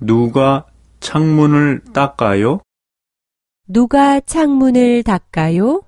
누가 창문을 닦아요? 누가 창문을 닦아요?